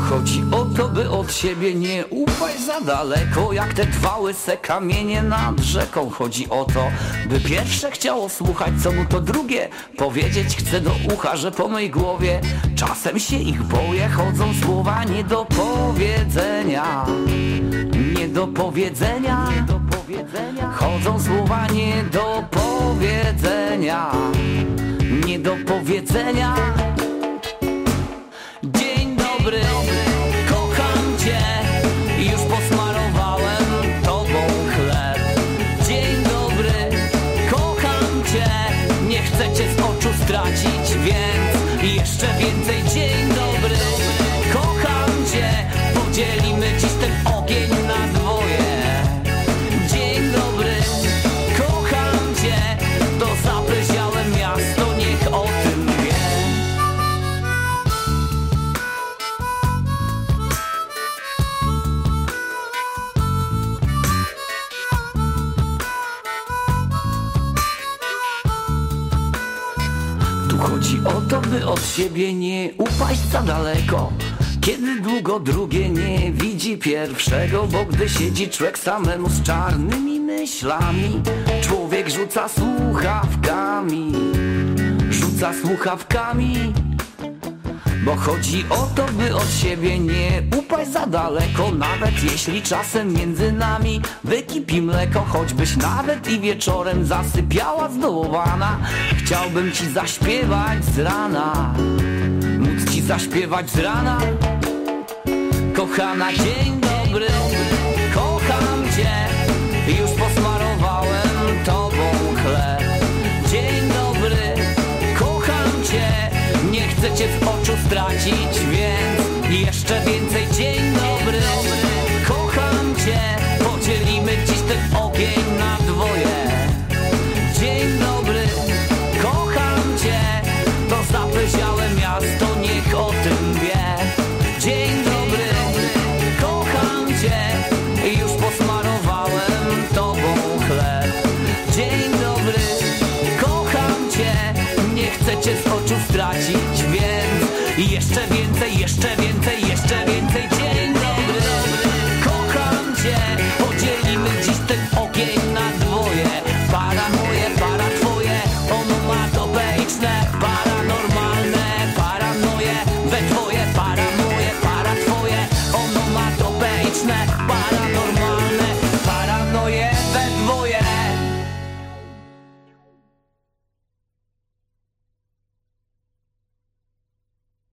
chodzi o to, by od siebie nie upaść za daleko Jak te dwa łyse kamienie nad rzeką. Chodzi o to, by pierwsze chciało słuchać, co mu to drugie Powiedzieć. Chce do ucha, że po mej głowie Czasem się ich boję, chodzą słowa nie do powiedzenia Nie do powiedzenia. Chodzą słowa nie do powiedzenia Nie do powiedzenia jeszcze więcej chodzi o to, by od siebie nie upaść za daleko. Kiedy długo drugie nie widzi pierwszego Bo gdy siedzi człowiek samemu z czarnymi myślami Człowiek rzuca słuchawkami. Rzuca słuchawkami bo chodzi o to, by od siebie nie upaść za daleko Nawet jeśli czasem między nami wykipi mleko Choćbyś nawet i wieczorem zasypiała zdołowana. Chciałbym ci zaśpiewać z rana Móc ci zaśpiewać z rana. Kochana, dzień dobry, kocham cię stracić, więc jeszcze więcej Dzień dobry, kocham cię Podzielimy dziś ten ogień na dwoje Jeszcze więcej, jeszcze więcej, jeszcze więcej. Dzień dobry, dobry, kocham cię. Podzielimy dziś ten